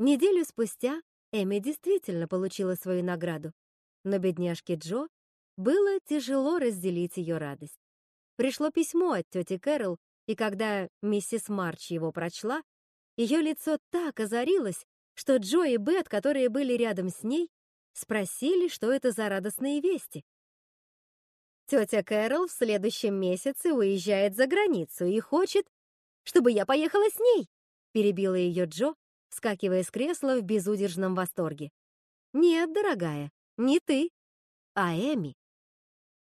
Неделю спустя Эми действительно получила свою награду, но бедняжке Джо было тяжело разделить ее радость. Пришло письмо от тети Кэрол, и когда миссис Марч его прочла, ее лицо так озарилось, что Джо и Бет, которые были рядом с ней, спросили, что это за радостные вести. Тетя Кэрол в следующем месяце уезжает за границу и хочет, чтобы я поехала с ней, перебила ее Джо, вскакивая с кресла в безудержном восторге. Нет, дорогая, не ты, а Эми.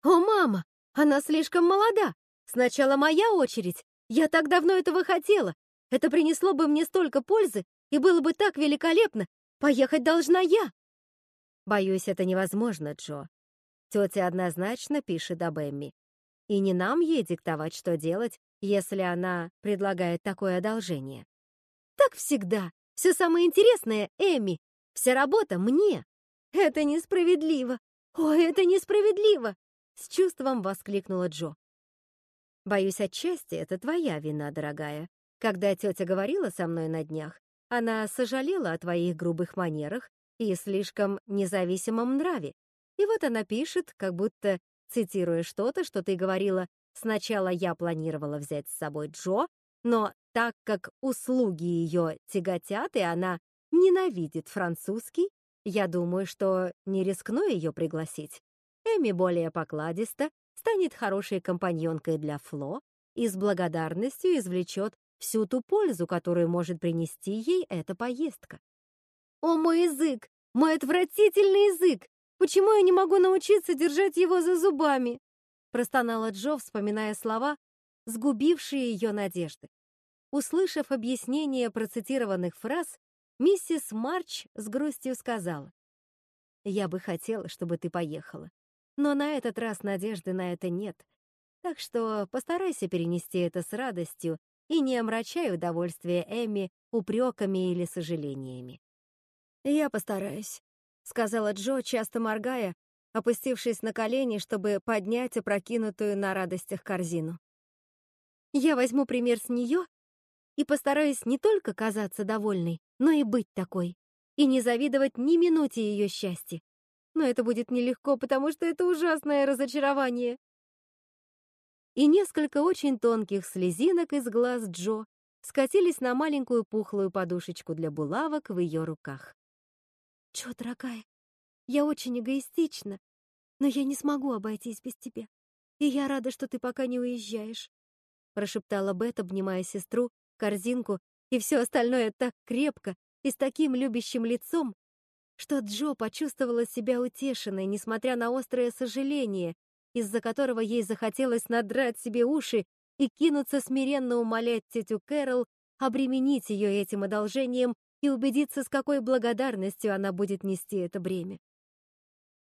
О, мама, она слишком молода. Сначала моя очередь. Я так давно этого хотела. Это принесло бы мне столько пользы, и было бы так великолепно. Поехать должна я. Боюсь, это невозможно, Джо. Тетя однозначно пишет об Эмми. И не нам ей диктовать, что делать, если она предлагает такое одолжение. Так всегда. Все самое интересное — Эми. Вся работа мне. Это несправедливо. О, это несправедливо! С чувством воскликнула Джо. Боюсь, отчасти это твоя вина, дорогая. Когда тетя говорила со мной на днях, она сожалела о твоих грубых манерах и слишком независимом нраве. И вот она пишет, как будто цитируя что-то, что ты говорила, сначала я планировала взять с собой Джо, но так как услуги ее тяготят, и она ненавидит французский, я думаю, что не рискну ее пригласить. Эми более покладиста, станет хорошей компаньонкой для Фло и с благодарностью извлечет всю ту пользу, которую может принести ей эта поездка. «О, мой язык! Мой отвратительный язык! Почему я не могу научиться держать его за зубами?» простонала Джо, вспоминая слова, сгубившие ее надежды. Услышав объяснение процитированных фраз, миссис Марч с грустью сказала, «Я бы хотела, чтобы ты поехала, но на этот раз надежды на это нет, так что постарайся перенести это с радостью и не омрачай удовольствие Эми упреками или сожалениями». «Я постараюсь», — сказала Джо, часто моргая, опустившись на колени, чтобы поднять опрокинутую на радостях корзину. «Я возьму пример с нее и постараюсь не только казаться довольной, но и быть такой, и не завидовать ни минуте ее счастья. Но это будет нелегко, потому что это ужасное разочарование. И несколько очень тонких слезинок из глаз Джо скатились на маленькую пухлую подушечку для булавок в ее руках. «Джо, дорогая, я очень эгоистична, но я не смогу обойтись без тебя, и я рада, что ты пока не уезжаешь», прошептала Бет, обнимая сестру корзинку и все остальное так крепко и с таким любящим лицом, что Джо почувствовала себя утешенной, несмотря на острое сожаление, из-за которого ей захотелось надрать себе уши и кинуться смиренно умолять тетю Кэрол обременить ее этим одолжением и убедиться, с какой благодарностью она будет нести это бремя.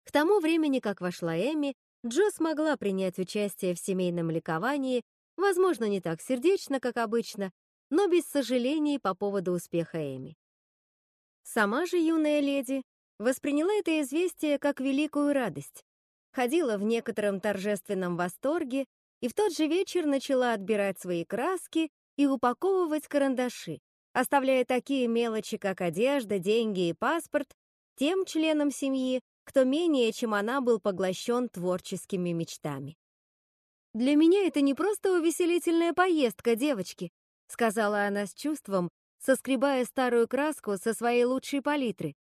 К тому времени, как вошла Эми, Джо смогла принять участие в семейном ликовании, возможно, не так сердечно, как обычно, но без сожалений по поводу успеха Эми. Сама же юная леди восприняла это известие как великую радость, ходила в некотором торжественном восторге и в тот же вечер начала отбирать свои краски и упаковывать карандаши, оставляя такие мелочи, как одежда, деньги и паспорт, тем членам семьи, кто менее, чем она, был поглощен творческими мечтами. «Для меня это не просто увеселительная поездка, девочки», сказала она с чувством, соскребая старую краску со своей лучшей палитры.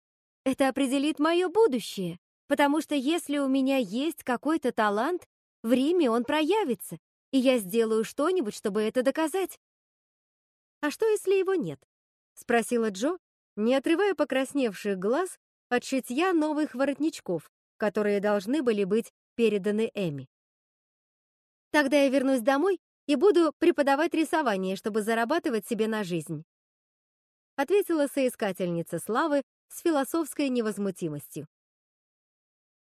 Это определит мое будущее, потому что если у меня есть какой-то талант, в Риме он проявится, и я сделаю что-нибудь, чтобы это доказать. А что, если его нет? Спросила Джо, не отрывая покрасневших глаз от шитья новых воротничков, которые должны были быть переданы Эми. Тогда я вернусь домой и буду преподавать рисование, чтобы зарабатывать себе на жизнь», ответила соискательница славы с философской невозмутимостью.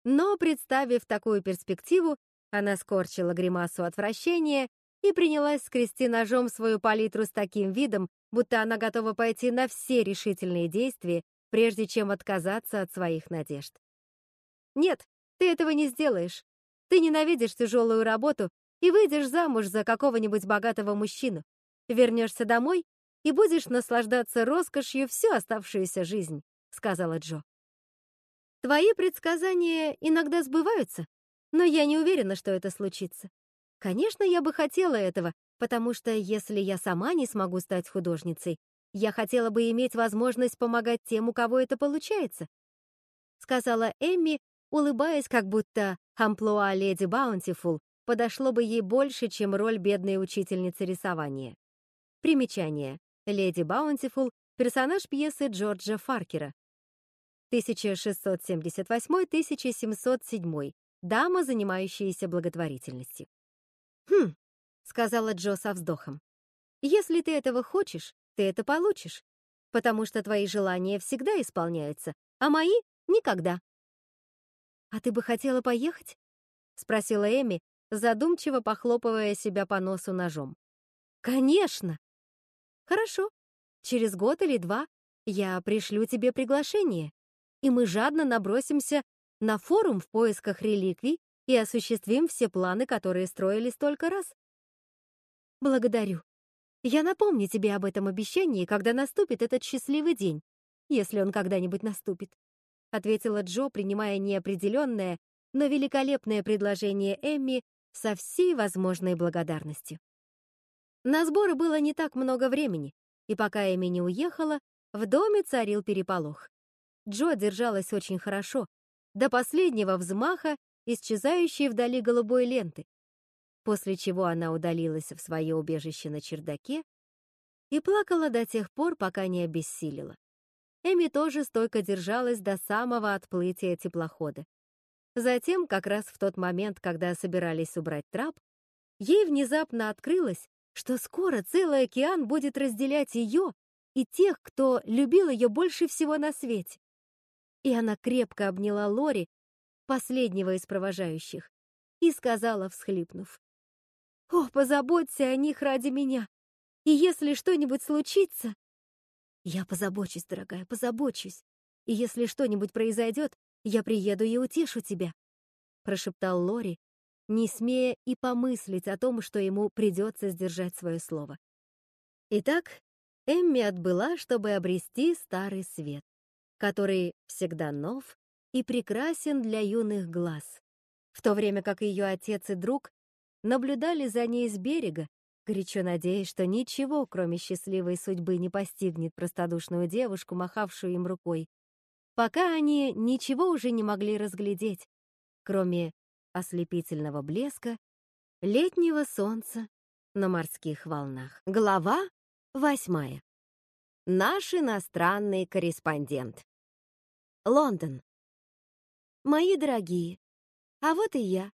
Но, представив такую перспективу, она скорчила гримасу отвращения и принялась скрести ножом свою палитру с таким видом, будто она готова пойти на все решительные действия, прежде чем отказаться от своих надежд. «Нет, ты этого не сделаешь. Ты ненавидишь тяжелую работу и выйдешь замуж за какого-нибудь богатого мужчину. Вернешься домой и будешь наслаждаться роскошью всю оставшуюся жизнь», — сказала Джо. «Твои предсказания иногда сбываются, но я не уверена, что это случится. Конечно, я бы хотела этого, потому что если я сама не смогу стать художницей, я хотела бы иметь возможность помогать тем, у кого это получается», — сказала Эмми, улыбаясь, как будто амплуа леди Баунтифул подошло бы ей больше, чем роль бедной учительницы рисования. Примечание. Леди Баунтифул — персонаж пьесы Джорджа Фаркера. 1678-1707. Дама, занимающаяся благотворительностью. «Хм», — сказала Джо со вздохом. «Если ты этого хочешь, ты это получишь, потому что твои желания всегда исполняются, а мои — никогда». «А ты бы хотела поехать?» — спросила Эми, задумчиво похлопывая себя по носу ножом. «Конечно!» «Хорошо. Через год или два я пришлю тебе приглашение, и мы жадно набросимся на форум в поисках реликвий и осуществим все планы, которые строили столько раз». «Благодарю. Я напомню тебе об этом обещании, когда наступит этот счастливый день, если он когда-нибудь наступит», ответила Джо, принимая неопределенное, но великолепное предложение Эмми со всей возможной благодарностью. На сборы было не так много времени, и пока Эми не уехала, в доме царил переполох. Джо держалась очень хорошо, до последнего взмаха, исчезающей вдали голубой ленты, после чего она удалилась в свое убежище на чердаке и плакала до тех пор, пока не обессилила. Эми тоже стойко держалась до самого отплытия теплохода. Затем, как раз в тот момент, когда собирались убрать трап, ей внезапно открылось, что скоро целый океан будет разделять ее и тех, кто любил ее больше всего на свете. И она крепко обняла Лори, последнего из провожающих, и сказала, всхлипнув, «О, позаботься о них ради меня, и если что-нибудь случится...» «Я позабочусь, дорогая, позабочусь, и если что-нибудь произойдет, я приеду и утешу тебя», — прошептал Лори, не смея и помыслить о том, что ему придется сдержать свое слово. Итак, Эмми отбыла, чтобы обрести старый свет, который всегда нов и прекрасен для юных глаз, в то время как ее отец и друг наблюдали за ней с берега, горячо надеясь, что ничего, кроме счастливой судьбы, не постигнет простодушную девушку, махавшую им рукой, пока они ничего уже не могли разглядеть, кроме ослепительного блеска летнего солнца на морских волнах. Глава восьмая. Наш иностранный корреспондент. Лондон. Мои дорогие, а вот и я.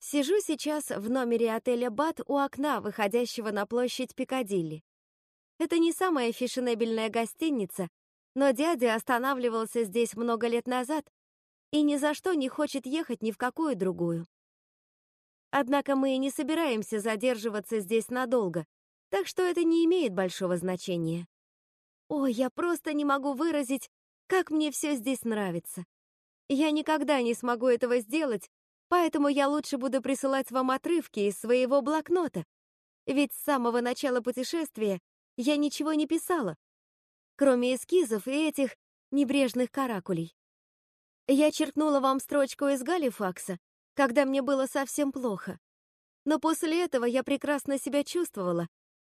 Сижу сейчас в номере отеля «Бат» у окна, выходящего на площадь Пикадилли. Это не самая фешенебельная гостиница, но дядя останавливался здесь много лет назад и ни за что не хочет ехать ни в какую другую. Однако мы и не собираемся задерживаться здесь надолго, так что это не имеет большого значения. Ой, я просто не могу выразить, как мне все здесь нравится. Я никогда не смогу этого сделать, поэтому я лучше буду присылать вам отрывки из своего блокнота. Ведь с самого начала путешествия я ничего не писала, кроме эскизов и этих небрежных каракулей. Я черкнула вам строчку из Галифакса, когда мне было совсем плохо. Но после этого я прекрасно себя чувствовала.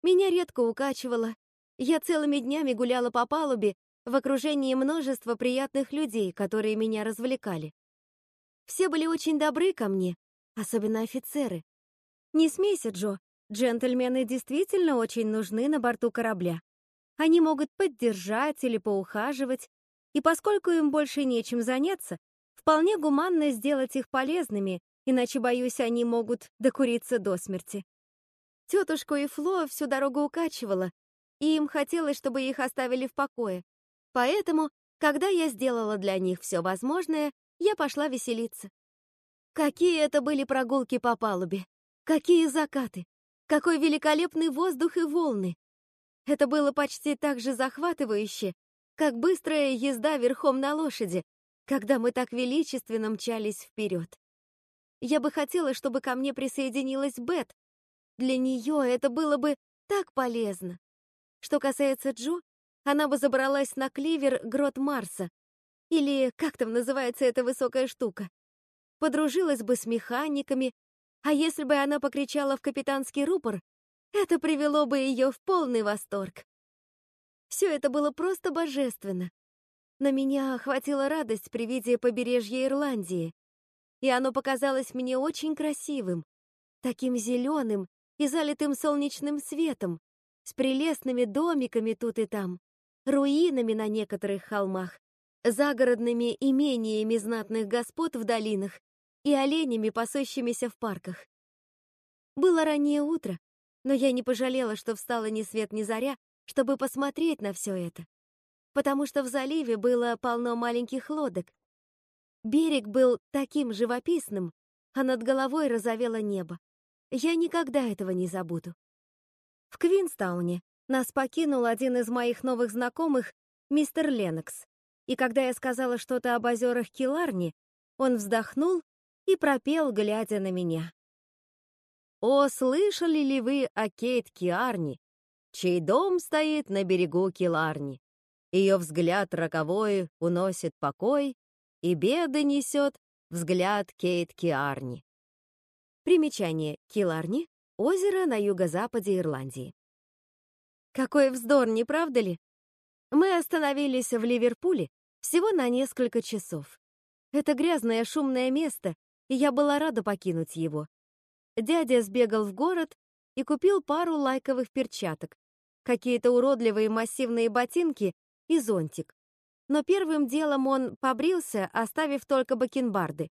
Меня редко укачивало. Я целыми днями гуляла по палубе в окружении множества приятных людей, которые меня развлекали. Все были очень добры ко мне, особенно офицеры. Не смейся, Джо, джентльмены действительно очень нужны на борту корабля. Они могут поддержать или поухаживать, и поскольку им больше нечем заняться, вполне гуманно сделать их полезными, иначе, боюсь, они могут докуриться до смерти. Тетушку и Фло всю дорогу укачивала, и им хотелось, чтобы их оставили в покое. Поэтому, когда я сделала для них все возможное, я пошла веселиться. Какие это были прогулки по палубе! Какие закаты! Какой великолепный воздух и волны! Это было почти так же захватывающе, как быстрая езда верхом на лошади, когда мы так величественно мчались вперед. Я бы хотела, чтобы ко мне присоединилась Бет. Для нее это было бы так полезно. Что касается Джо, она бы забралась на кливер грот Марса, или как там называется эта высокая штука. Подружилась бы с механиками, а если бы она покричала в капитанский рупор, это привело бы ее в полный восторг. Все это было просто божественно. На меня охватила радость при виде побережья Ирландии, и оно показалось мне очень красивым, таким зеленым и залитым солнечным светом, с прелестными домиками тут и там, руинами на некоторых холмах, загородными имениями знатных господ в долинах и оленями, пасущимися в парках. Было раннее утро, но я не пожалела, что встала ни свет ни заря, чтобы посмотреть на все это, потому что в заливе было полно маленьких лодок. Берег был таким живописным, а над головой розовело небо. Я никогда этого не забуду. В Квинстауне нас покинул один из моих новых знакомых, мистер Ленокс. И когда я сказала что-то об озерах Киларни, он вздохнул и пропел, глядя на меня. «О, слышали ли вы о Кейт Киарни, чей дом стоит на берегу Киларни? Ее взгляд роковой уносит покой, и беды несет взгляд Кейт Киарни». Примечание Киларни — озеро на юго-западе Ирландии. Какой вздор, не правда ли? Мы остановились в Ливерпуле всего на несколько часов. Это грязное шумное место, и я была рада покинуть его. Дядя сбегал в город и купил пару лайковых перчаток, какие-то уродливые массивные ботинки и зонтик. Но первым делом он побрился, оставив только бакенбарды.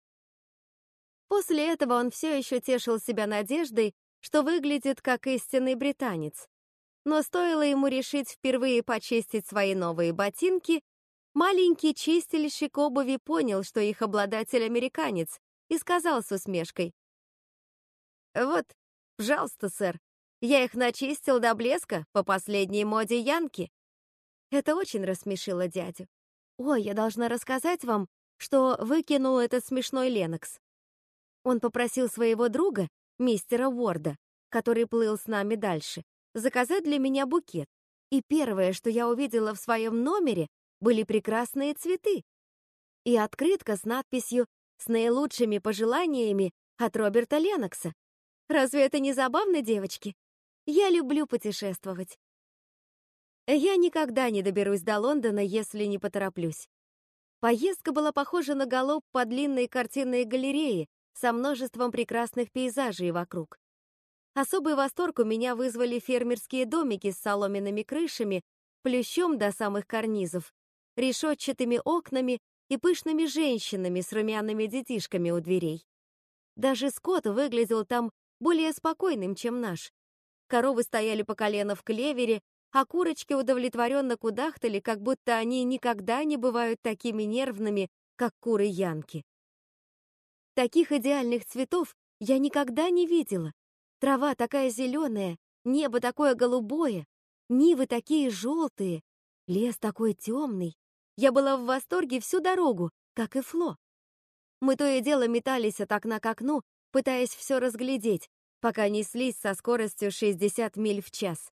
После этого он все еще тешил себя надеждой, что выглядит как истинный британец, но стоило ему решить впервые почистить свои новые ботинки, маленький чистильщик обуви понял, что их обладатель американец, и сказал с усмешкой. «Вот, пожалуйста, сэр, я их начистил до блеска по последней моде Янки». Это очень рассмешило дядю. «Ой, я должна рассказать вам, что выкинул этот смешной Ленокс». Он попросил своего друга, мистера Уорда, который плыл с нами дальше, заказать для меня букет. И первое, что я увидела в своем номере, были прекрасные цветы. И открытка с надписью «С наилучшими пожеланиями от Роберта Ленокса». Разве это не забавно, девочки? Я люблю путешествовать. Я никогда не доберусь до Лондона, если не потороплюсь. Поездка была похожа на галоп по длинной картинной галерее со множеством прекрасных пейзажей вокруг. Особый восторг у меня вызвали фермерские домики с соломенными крышами, плющом до самых карнизов, решетчатыми окнами и пышными женщинами с румяными детишками у дверей. Даже скот выглядел там более спокойным, чем наш. Коровы стояли по колено в клевере, а курочки удовлетворенно кудахтали, как будто они никогда не бывают такими нервными, как куры-янки. Таких идеальных цветов я никогда не видела. Трава такая зеленая, небо такое голубое, нивы такие желтые, лес такой темный. Я была в восторге всю дорогу, как и Фло. Мы то и дело метались от окна к окну, пытаясь все разглядеть, пока неслись со скоростью 60 миль в час.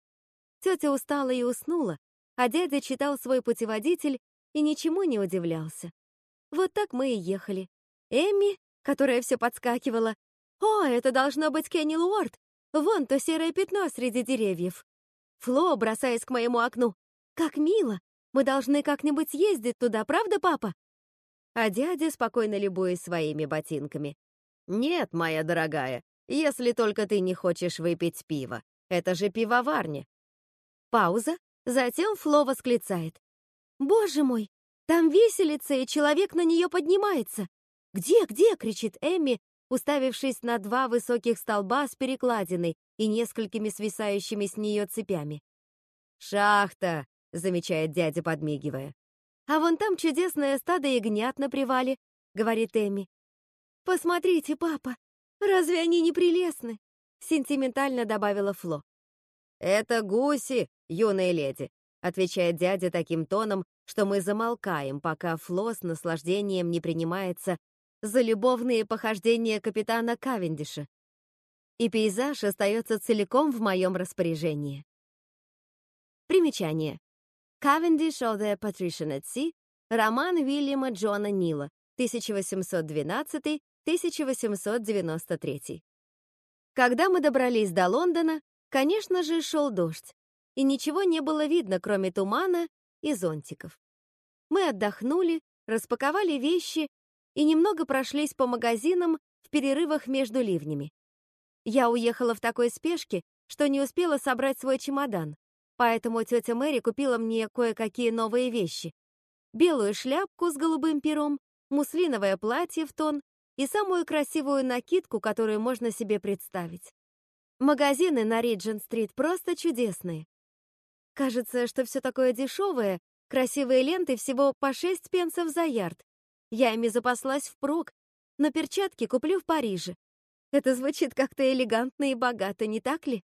Тетя устала и уснула, а дядя читал свой путеводитель и ничему не удивлялся. Вот так мы и ехали. Эмми, которая все подскакивала, «О, это должно быть Кенни Луорд! Вон то серое пятно среди деревьев!» Фло, бросаясь к моему окну. «Как мило! Мы должны как-нибудь съездить туда, правда, папа?» А дядя, спокойно любуясь своими ботинками. «Нет, моя дорогая, если только ты не хочешь выпить пиво. Это же пивоварня». Пауза, затем Фло восклицает. «Боже мой, там виселица, и человек на нее поднимается!» «Где, где?» — кричит Эмми, уставившись на два высоких столба с перекладиной и несколькими свисающими с нее цепями. «Шахта!» — замечает дядя, подмигивая. «А вон там чудесное стадо ягнят на привале», — говорит Эми. «Посмотрите, папа, разве они не прелестны?» — сентиментально добавила Фло. «Это гуси, юная леди», — отвечает дядя таким тоном, что мы замолкаем, пока Фло с наслаждением не принимается за любовные похождения капитана Кавендиша. И пейзаж остается целиком в моем распоряжении. Примечание. Cavendish of the Patrician at Sea, роман Уильяма Джона Нила, 1812-1893. Когда мы добрались до Лондона, конечно же, шел дождь, и ничего не было видно, кроме тумана и зонтиков. Мы отдохнули, распаковали вещи и немного прошлись по магазинам в перерывах между ливнями. Я уехала в такой спешке, что не успела собрать свой чемодан, поэтому тетя Мэри купила мне кое-какие новые вещи. Белую шляпку с голубым пером, муслиновое платье в тон и самую красивую накидку, которую можно себе представить. Магазины на Риджин-стрит просто чудесные. Кажется, что все такое дешевое, красивые ленты всего по 6 пенсов за ярд. Я ими запаслась впрок, но перчатки куплю в Париже. Это звучит как-то элегантно и богато, не так ли?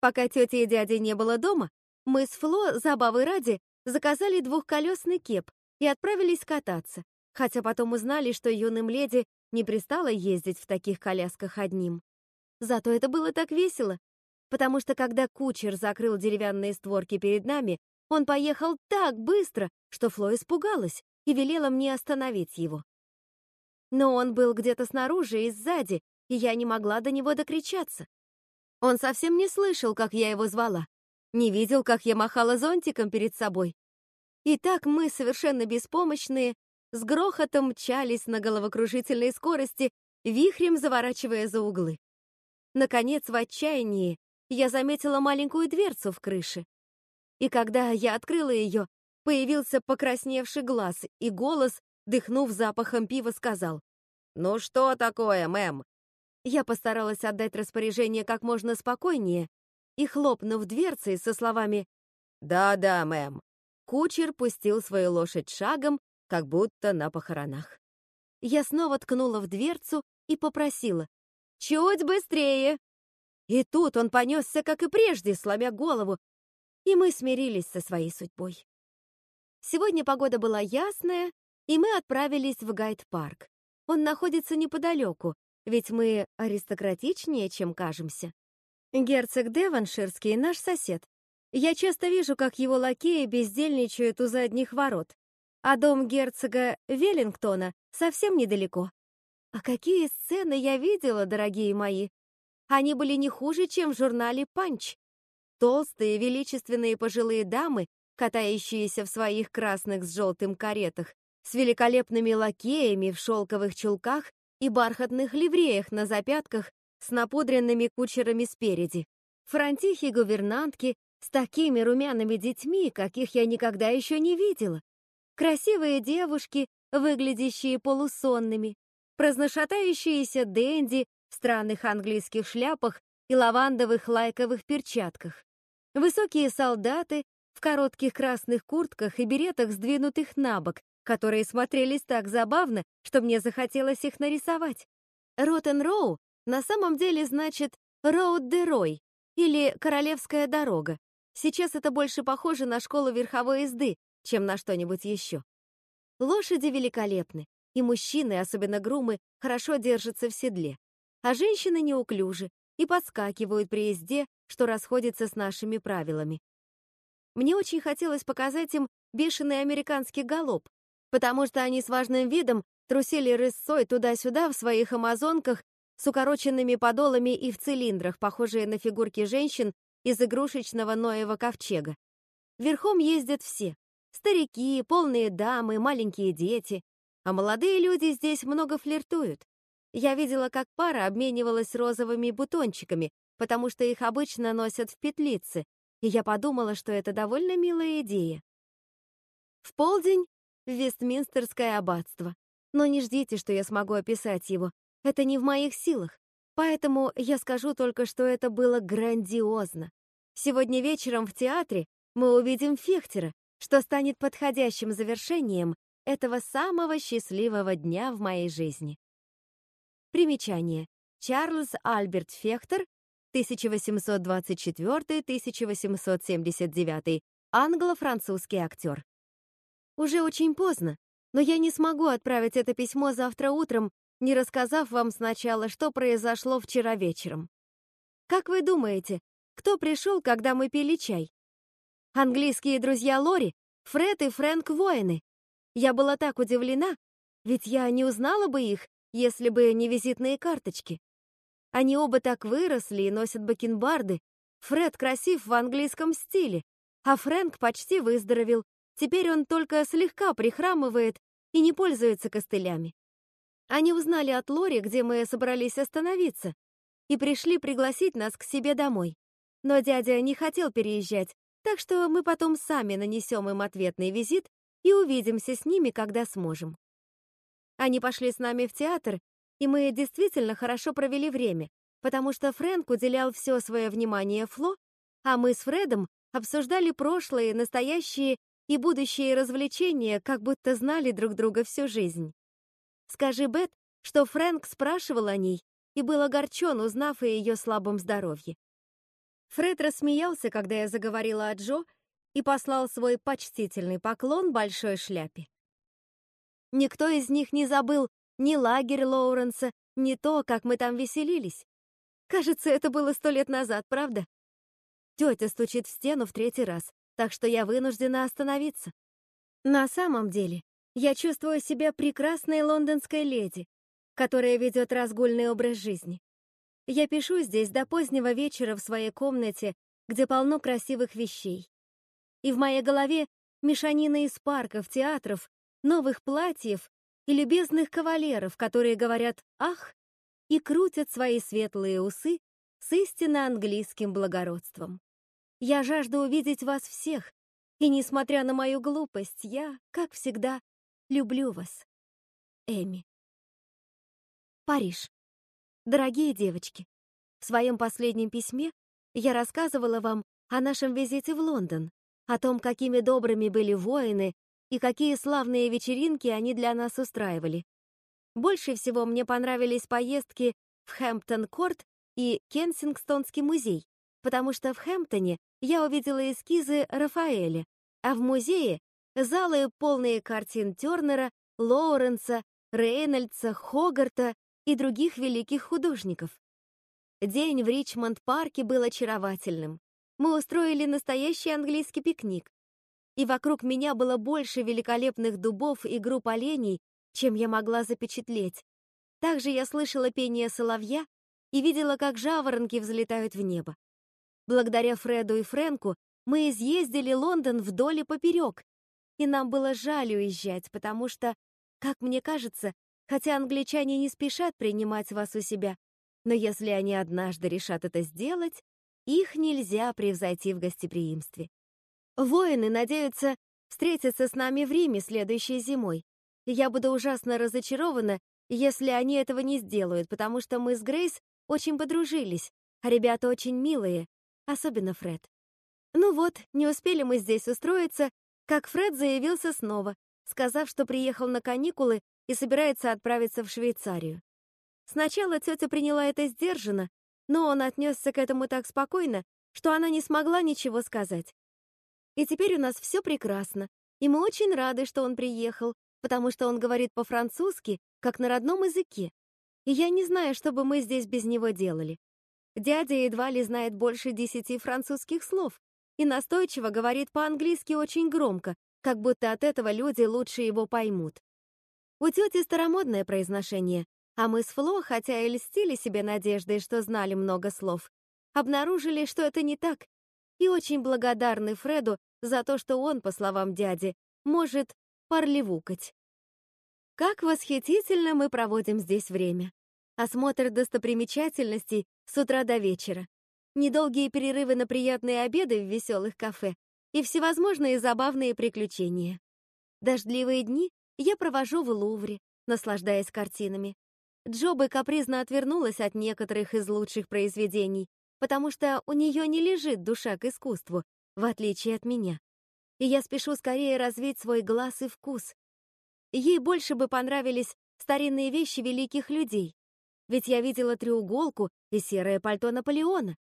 Пока тетя и дядя не было дома, мы с Фло, забавы ради, заказали двухколесный кеп и отправились кататься, хотя потом узнали, что юным леди не пристало ездить в таких колясках одним. Зато это было так весело, потому что когда кучер закрыл деревянные створки перед нами, он поехал так быстро, что Фло испугалась и велела мне остановить его. Но он был где-то снаружи и сзади, и я не могла до него докричаться. Он совсем не слышал, как я его звала, не видел, как я махала зонтиком перед собой. И так мы, совершенно беспомощные, с грохотом мчались на головокружительной скорости, вихрем заворачивая за углы. Наконец, в отчаянии, я заметила маленькую дверцу в крыше. И когда я открыла ее, появился покрасневший глаз, и голос, дыхнув запахом пива, сказал, «Ну что такое, мэм?» Я постаралась отдать распоряжение как можно спокойнее и, хлопнув дверцей со словами «Да-да, мэм», кучер пустил свою лошадь шагом, как будто на похоронах. Я снова ткнула в дверцу и попросила «Чуть быстрее!» И тут он понесся, как и прежде, сломя голову, и мы смирились со своей судьбой. Сегодня погода была ясная, и мы отправились в Гайд-парк. Он находится неподалеку, ведь мы аристократичнее, чем кажемся. Герцог Деванширский наш сосед. Я часто вижу, как его лакеи бездельничают у задних ворот, а дом герцога Веллингтона совсем недалеко. А какие сцены я видела, дорогие мои! Они были не хуже, чем в журнале «Панч». Толстые, величественные пожилые дамы, катающиеся в своих красных с желтым каретах, с великолепными лакеями в шелковых чулках и бархатных ливреях на запятках с напудренными кучерами спереди. Франтихи-гувернантки с такими румяными детьми, каких я никогда еще не видела. Красивые девушки, выглядящие полусонными, праздношатающиеся денди в странных английских шляпах и лавандовых лайковых перчатках. Высокие солдаты в коротких красных куртках и беретах, сдвинутых на бок, которые смотрелись так забавно, что мне захотелось их нарисовать. Роттен-Роу на самом деле значит Роуд-де-Рой или Королевская дорога. Сейчас это больше похоже на школу верховой езды, чем на что-нибудь еще. Лошади великолепны, и мужчины, особенно грумы, хорошо держатся в седле, а женщины неуклюжи и подскакивают при езде, что расходится с нашими правилами. Мне очень хотелось показать им бешеный американский галоп, потому что они с важным видом трусили рысцой туда-сюда в своих амазонках с укороченными подолами и в цилиндрах, похожие на фигурки женщин из игрушечного Ноева ковчега. Верхом ездят все. Старики, полные дамы, маленькие дети. А молодые люди здесь много флиртуют. Я видела, как пара обменивалась розовыми бутончиками, потому что их обычно носят в петлице, и я подумала, что это довольно милая идея. В полдень Вестминстерское аббатство. Но не ждите, что я смогу описать его. Это не в моих силах. Поэтому я скажу только, что это было грандиозно. Сегодня вечером в театре мы увидим Фехтера, что станет подходящим завершением этого самого счастливого дня в моей жизни. Примечание. Чарльз Альберт Фехтер, 1824-1879, англо-французский актер. Уже очень поздно, но я не смогу отправить это письмо завтра утром, не рассказав вам сначала, что произошло вчера вечером. Как вы думаете, кто пришел, когда мы пили чай? Английские друзья Лори, Фред и Фрэнк воины. Я была так удивлена, ведь я не узнала бы их, если бы не визитные карточки. Они оба так выросли и носят бакенбарды. Фред красив в английском стиле, а Фрэнк почти выздоровел. Теперь он только слегка прихрамывает и не пользуется костылями. Они узнали от Лори, где мы собрались остановиться, и пришли пригласить нас к себе домой. Но дядя не хотел переезжать, так что мы потом сами нанесем им ответный визит и увидимся с ними, когда сможем. Они пошли с нами в театр, и мы действительно хорошо провели время, потому что Фрэнк уделял все свое внимание Фло, а мы с Фредом обсуждали прошлые, настоящие и будущие развлечения, как будто знали друг друга всю жизнь. Скажи, Бет, что Фрэнк спрашивал о ней и был огорчен, узнав о ее слабом здоровье. Фред рассмеялся, когда я заговорила о Джо, и послал свой почтительный поклон большой шляпе. Никто из них не забыл ни лагерь Лоуренса, ни то, как мы там веселились. Кажется, это было сто лет назад, правда? Тетя стучит в стену в третий раз, так что я вынуждена остановиться. На самом деле, я чувствую себя прекрасной лондонской леди, которая ведет разгульный образ жизни. Я пишу здесь до позднего вечера в своей комнате, где полно красивых вещей. И в моей голове мешанина из парков, театров, новых платьев и любезных кавалеров, которые говорят «ах» и крутят свои светлые усы с истинно английским благородством. Я жажду увидеть вас всех, и, несмотря на мою глупость, я, как всегда, люблю вас. Эми. Париж. Дорогие девочки, в своем последнем письме я рассказывала вам о нашем визите в Лондон, о том, какими добрыми были воины и какие славные вечеринки они для нас устраивали. Больше всего мне понравились поездки в Хэмптон-Корт и Кенсингстонский музей, потому что в Хэмптоне я увидела эскизы Рафаэля, а в музее — залы, полные картин Тернера, Лоуренса, Рейнольдса, Хогарта и других великих художников. День в Ричмонд-парке был очаровательным. Мы устроили настоящий английский пикник. И вокруг меня было больше великолепных дубов и групп оленей, чем я могла запечатлеть. Также я слышала пение соловья и видела, как жаворонки взлетают в небо. Благодаря Фреду и Фрэнку мы изъездили Лондон вдоль и поперек, и нам было жаль уезжать, потому что, как мне кажется, Хотя англичане не спешат принимать вас у себя, но если они однажды решат это сделать, их нельзя превзойти в гостеприимстве. Воины надеются встретиться с нами в Риме следующей зимой. я буду ужасно разочарована, если они этого не сделают, потому что мы с Грейс очень подружились, а ребята очень милые, особенно Фред. Ну вот, не успели мы здесь устроиться, как Фред заявился снова, сказав, что приехал на каникулы и собирается отправиться в Швейцарию. Сначала тетя приняла это сдержанно, но он отнесся к этому так спокойно, что она не смогла ничего сказать. И теперь у нас все прекрасно, и мы очень рады, что он приехал, потому что он говорит по-французски, как на родном языке. И я не знаю, что бы мы здесь без него делали. Дядя едва ли знает больше десяти французских слов и настойчиво говорит по-английски очень громко, как будто от этого люди лучше его поймут. У тети старомодное произношение, а мы с Фло, хотя и льстили себе надеждой, что знали много слов, обнаружили, что это не так, и очень благодарны Фреду за то, что он, по словам дяди, может парливукать. Как восхитительно мы проводим здесь время. Осмотр достопримечательностей с утра до вечера. Недолгие перерывы на приятные обеды в веселых кафе и всевозможные забавные приключения. Дождливые дни я провожу в Лувре, наслаждаясь картинами. Джоба капризно отвернулась от некоторых из лучших произведений, потому что у нее не лежит душа к искусству, в отличие от меня. И я спешу скорее развить свой глаз и вкус. Ей больше бы понравились старинные вещи великих людей, ведь я видела треуголку и серое пальто Наполеона,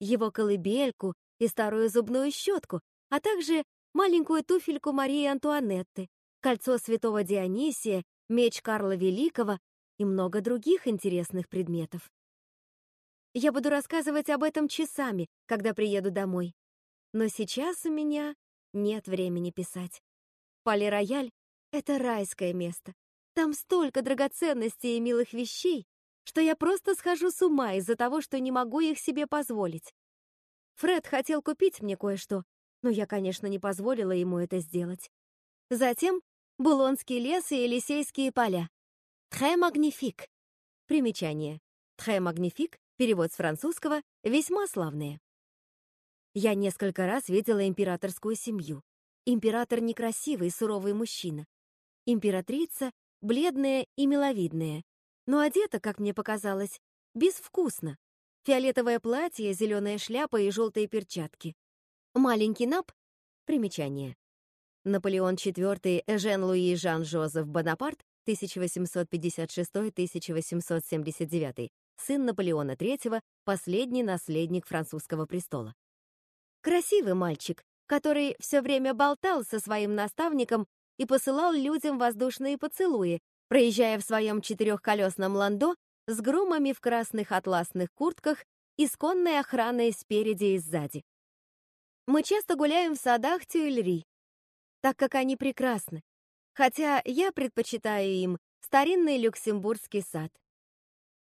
его колыбельку и старую зубную щетку, а также маленькую туфельку Марии Антуанетты, кольцо святого Дионисия, меч Карла Великого и много других интересных предметов. Я буду рассказывать об этом часами, когда приеду домой. Но сейчас у меня нет времени писать. Пале-рояль — это райское место. Там столько драгоценностей и милых вещей, что я просто схожу с ума из-за того, что не могу их себе позволить. Фред хотел купить мне кое-что, но я, конечно, не позволила ему это сделать. Затем Булонский лес и Елисейские поля. Très magnifique. Примечание. Très magnifique, перевод с французского, весьма славные. Я несколько раз видела императорскую семью. Император некрасивый, суровый мужчина. Императрица бледная и миловидная, но одета, как мне показалось, безвкусно. Фиолетовое платье, зеленая шляпа и желтые перчатки. Маленький Нап — примечание. Наполеон IV Эжен Луи Жан-Жозеф Бонапарт 1856-1879, сын Наполеона III, последний наследник французского престола. Красивый мальчик, который все время болтал со своим наставником и посылал людям воздушные поцелуи, проезжая в своем четырехколесном ландо с грумами в красных атласных куртках и с конной охраной спереди и сзади. Мы часто гуляем в садах Тюильри, так как они прекрасны, хотя я предпочитаю им старинный люксембургский сад.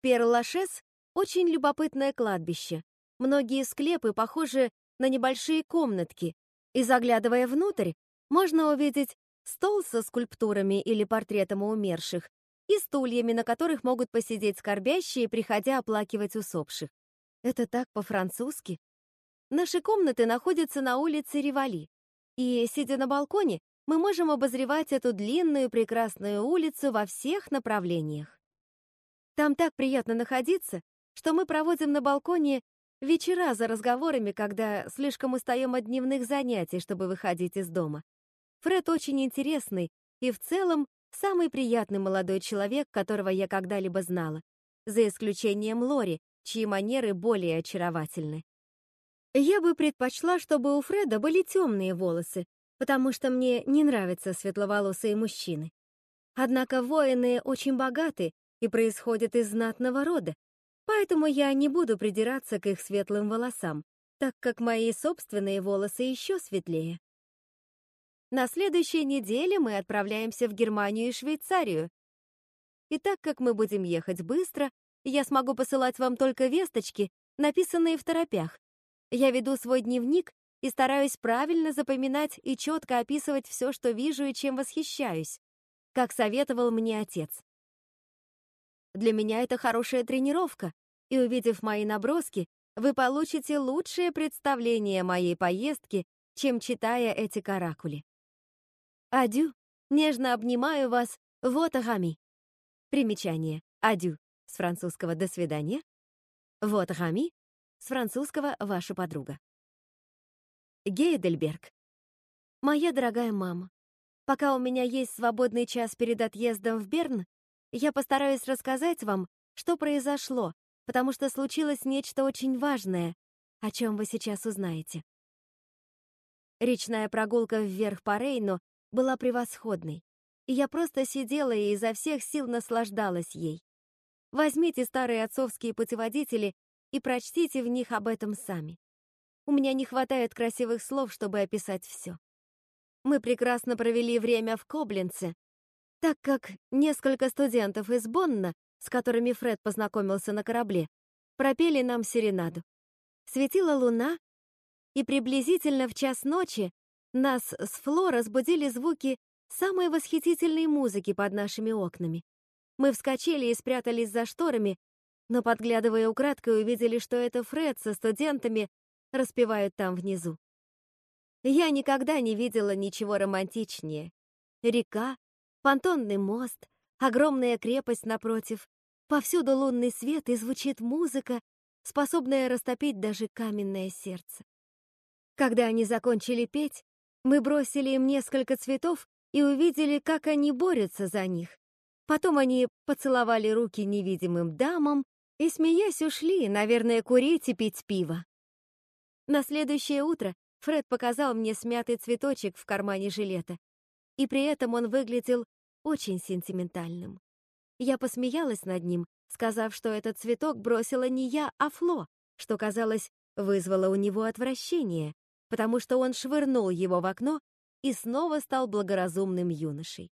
Перлашес — очень любопытное кладбище. Многие склепы похожи на небольшие комнатки, и, заглядывая внутрь, можно увидеть стол со скульптурами или портретом умерших и стульями, на которых могут посидеть скорбящие, приходя оплакивать усопших. Это так по-французски. Наши комнаты находятся на улице Ривали, и, сидя на балконе, мы можем обозревать эту длинную прекрасную улицу во всех направлениях. Там так приятно находиться, что мы проводим на балконе вечера за разговорами, когда слишком устаем от дневных занятий, чтобы выходить из дома. Фред очень интересный и в целом самый приятный молодой человек, которого я когда-либо знала, за исключением Лори, чьи манеры более очаровательны. Я бы предпочла, чтобы у Фреда были темные волосы, потому что мне не нравятся светловолосые мужчины. Однако воины очень богаты и происходят из знатного рода, поэтому я не буду придираться к их светлым волосам, так как мои собственные волосы еще светлее. На следующей неделе мы отправляемся в Германию и Швейцарию. И так как мы будем ехать быстро, я смогу посылать вам только весточки, написанные в торопях. Я веду свой дневник и стараюсь правильно запоминать и четко описывать все, что вижу и чем восхищаюсь, как советовал мне отец. Для меня это хорошая тренировка, и увидев мои наброски, вы получите лучшее представление моей поездки, чем читая эти каракули. Адю, нежно обнимаю вас, вот агами. Примечание. Адю с французского «до свидания». Вот агами с французского «ваша подруга». Гейдельберг. Моя дорогая мама, пока у меня есть свободный час перед отъездом в Берн, я постараюсь рассказать вам, что произошло, потому что случилось нечто очень важное, о чем вы сейчас узнаете. Речная прогулка вверх по Рейну была превосходной, и я просто сидела и изо всех сил наслаждалась ей. Возьмите старые отцовские путеводители и прочтите в них об этом сами. У меня не хватает красивых слов, чтобы описать все. Мы прекрасно провели время в Коблинце, так как несколько студентов из Бонна, с которыми Фред познакомился на корабле, пропели нам серенаду. Светила луна, и приблизительно в час ночи нас с Фло разбудили звуки самой восхитительной музыки под нашими окнами. Мы вскочили и спрятались за шторами, но, подглядывая украдкой, увидели, что это Фред со студентами распевают там внизу. Я никогда не видела ничего романтичнее. Река, понтонный мост, огромная крепость напротив, повсюду лунный свет и звучит музыка, способная растопить даже каменное сердце. Когда они закончили петь, мы бросили им несколько цветов и увидели, как они борются за них. Потом они поцеловали руки невидимым дамам и, смеясь, ушли, наверное, курить и пить пиво. На следующее утро Фред показал мне смятый цветочек в кармане жилета, и при этом он выглядел очень сентиментальным. Я посмеялась над ним, сказав, что этот цветок бросила не я, а Фло, что, казалось, вызвало у него отвращение, потому что он швырнул его в окно и снова стал благоразумным юношей.